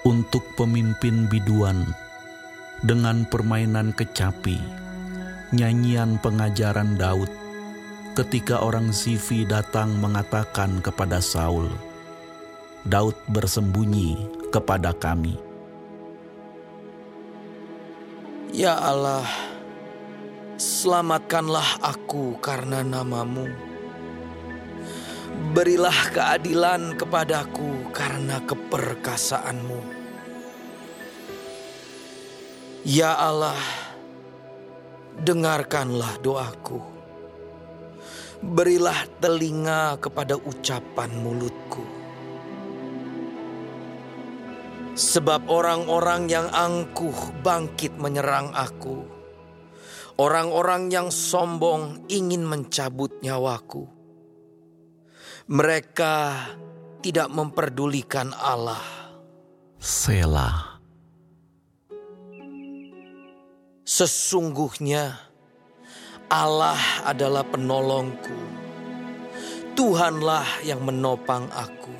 untuk pemimpin biduan dengan permainan kecapi, nyanyian pengajaran Daud ketika orang Zifi datang mengatakan kepada Saul, Daud bersembunyi kepada kami. Ya Allah, selamatkanlah aku karena namamu. Berilah keadilan kepadaku karena keperkasaanmu. Ya Allah, dengarkanlah doaku. Berilah telinga kepada ucapan mulutku. Sebab orang-orang yang angkuh bangkit menyerang aku. Orang-orang yang sombong ingin mencabut nyawaku. Mereka tidak memperdulikan Allah. Selah. Sesungguhnya Allah adalah penolongku. Tuhanlah yang menopang aku.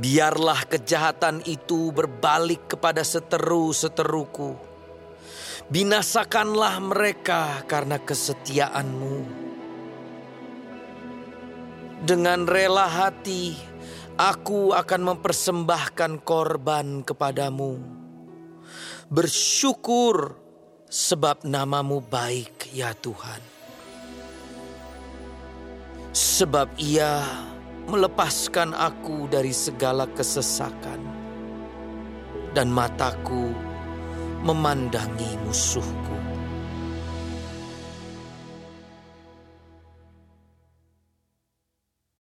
Biarlah kejahatan itu berbalik kepada seteru-seteruku. Binasakanlah mereka karena kesetiaanmu. Dengan rela hati, aku akan mempersembahkan korban kepadamu. Bersyukur sebab namamu baik ya Tuhan. Sebab ia melepaskan aku dari segala kesesakan, dan mataku memandangi musuhku.